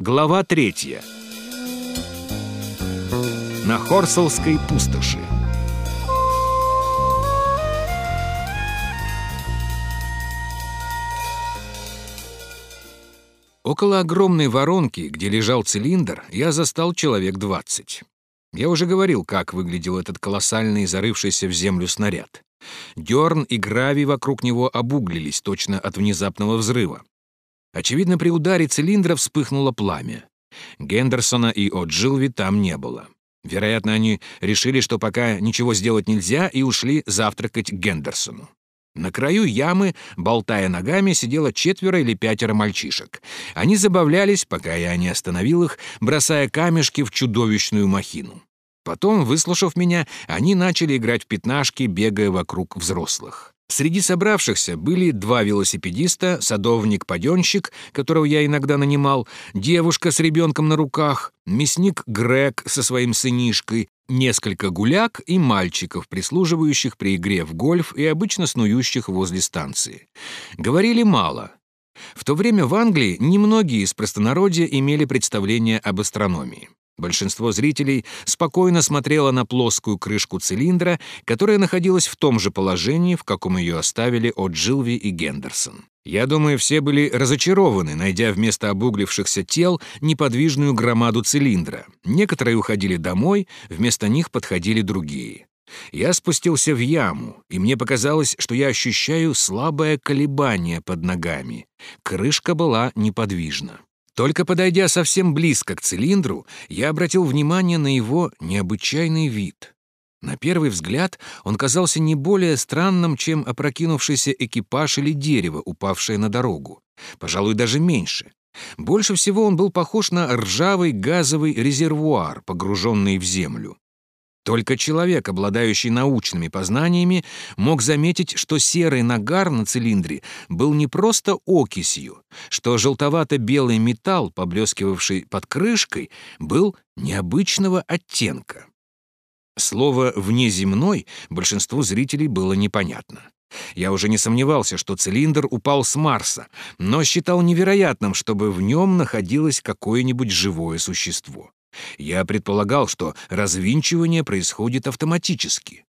Глава третья. На Хорсовской пустоши. Около огромной воронки, где лежал цилиндр, я застал человек двадцать. Я уже говорил, как выглядел этот колоссальный, зарывшийся в землю снаряд. Дерн и гравий вокруг него обуглились точно от внезапного взрыва. Очевидно, при ударе цилиндра вспыхнуло пламя. Гендерсона и О'Джилви там не было. Вероятно, они решили, что пока ничего сделать нельзя, и ушли завтракать к Гендерсону. На краю ямы, болтая ногами, сидело четверо или пятеро мальчишек. Они забавлялись, пока я не остановил их, бросая камешки в чудовищную махину. Потом, выслушав меня, они начали играть в пятнашки, бегая вокруг взрослых. Среди собравшихся были два велосипедиста, садовник-паденщик, которого я иногда нанимал, девушка с ребенком на руках, мясник Грег со своим сынишкой, несколько гуляк и мальчиков, прислуживающих при игре в гольф и обычно снующих возле станции. Говорили мало. В то время в Англии немногие из простонародья имели представление об астрономии. Большинство зрителей спокойно смотрело на плоскую крышку цилиндра, которая находилась в том же положении, в каком ее оставили от Джилви и Гендерсон. Я думаю, все были разочарованы, найдя вместо обуглившихся тел неподвижную громаду цилиндра. Некоторые уходили домой, вместо них подходили другие. Я спустился в яму, и мне показалось, что я ощущаю слабое колебание под ногами. Крышка была неподвижна. Только подойдя совсем близко к цилиндру, я обратил внимание на его необычайный вид. На первый взгляд он казался не более странным, чем опрокинувшийся экипаж или дерево, упавшее на дорогу. Пожалуй, даже меньше. Больше всего он был похож на ржавый газовый резервуар, погруженный в землю. Только человек, обладающий научными познаниями, мог заметить, что серый нагар на цилиндре был не просто окисью, что желтовато-белый металл, поблескивавший под крышкой, был необычного оттенка. Слово «внеземной» большинству зрителей было непонятно. Я уже не сомневался, что цилиндр упал с Марса, но считал невероятным, чтобы в нем находилось какое-нибудь живое существо. Я предполагал, что развинчивание происходит автоматически.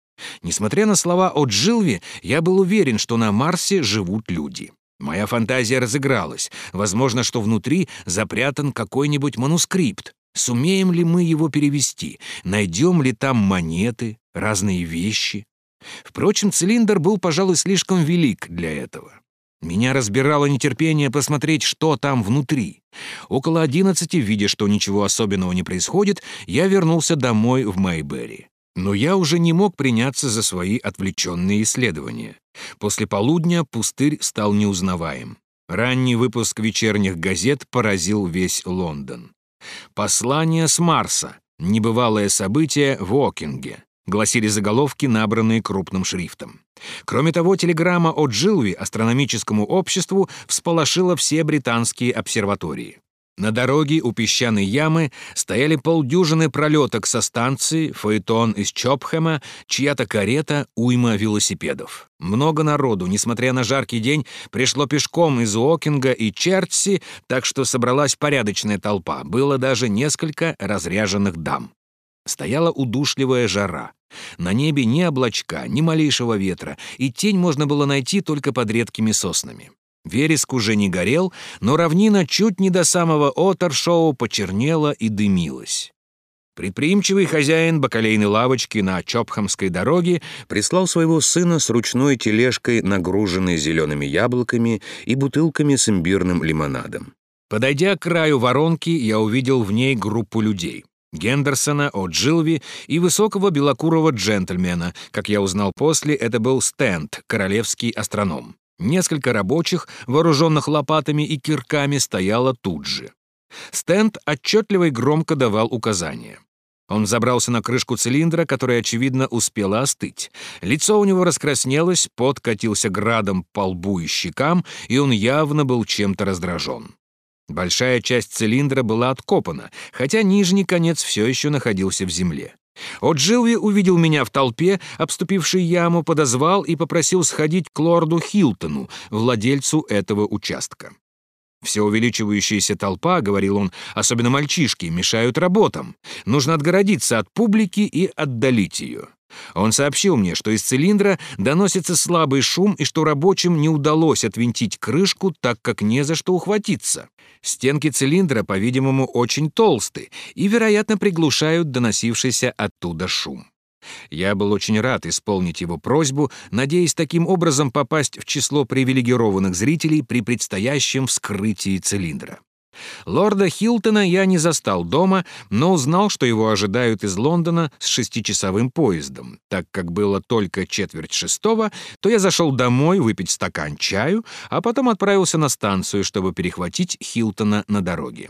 Несмотря на слова о Джилве, я был уверен, что на Марсе живут люди. Моя фантазия разыгралась. Возможно, что внутри запрятан какой-нибудь манускрипт. Сумеем ли мы его перевести? Найдем ли там монеты, разные вещи? Впрочем, цилиндр был, пожалуй, слишком велик для этого. Меня разбирало нетерпение посмотреть, что там внутри. Около одиннадцати, видя, что ничего особенного не происходит, я вернулся домой в Майберри. Но я уже не мог приняться за свои отвлеченные исследования. После полудня пустырь стал неузнаваем. Ранний выпуск вечерних газет поразил весь Лондон. «Послание с Марса. Небывалое событие в Окинге», — гласили заголовки, набранные крупным шрифтом. Кроме того, телеграмма от Джилви астрономическому обществу всполошила все британские обсерватории. На дороге у песчаной ямы стояли полдюжины пролеток со станции, фаэтон из Чопхэма, чья-то карета, уйма велосипедов. Много народу, несмотря на жаркий день, пришло пешком из Уокинга и Чертси, так что собралась порядочная толпа. Было даже несколько разряженных дам. Стояла удушливая жара. На небе ни облачка, ни малейшего ветра, и тень можно было найти только под редкими соснами. Вереск уже не горел, но равнина чуть не до самого Отершоу почернела и дымилась. Предприимчивый хозяин бакалейной лавочки на Чопхамской дороге прислал своего сына с ручной тележкой, нагруженной зелеными яблоками и бутылками с имбирным лимонадом. Подойдя к краю воронки, я увидел в ней группу людей. Гендерсона, О'Джилви и высокого белокурого джентльмена. Как я узнал после, это был Стэнд, королевский астроном. Несколько рабочих, вооруженных лопатами и кирками, стояло тут же. Стэнд отчетливо и громко давал указания. Он забрался на крышку цилиндра, которая, очевидно, успела остыть. Лицо у него раскраснелось, пот катился градом по лбу и щекам, и он явно был чем-то раздражен. Большая часть цилиндра была откопана, хотя нижний конец все еще находился в земле. О'Джилви увидел меня в толпе, обступившей яму, подозвал и попросил сходить к лорду Хилтону, владельцу этого участка. Все увеличивающаяся толпа, говорил он, особенно мальчишки, мешают работам. Нужно отгородиться от публики и отдалить ее. Он сообщил мне, что из цилиндра доносится слабый шум и что рабочим не удалось отвинтить крышку, так как не за что ухватиться. Стенки цилиндра, по-видимому, очень толсты и, вероятно, приглушают доносившийся оттуда шум. Я был очень рад исполнить его просьбу, надеясь таким образом попасть в число привилегированных зрителей при предстоящем вскрытии цилиндра. Лорда Хилтона я не застал дома, но узнал, что его ожидают из Лондона с шестичасовым поездом. Так как было только четверть шестого, то я зашел домой выпить стакан чаю, а потом отправился на станцию, чтобы перехватить Хилтона на дороге.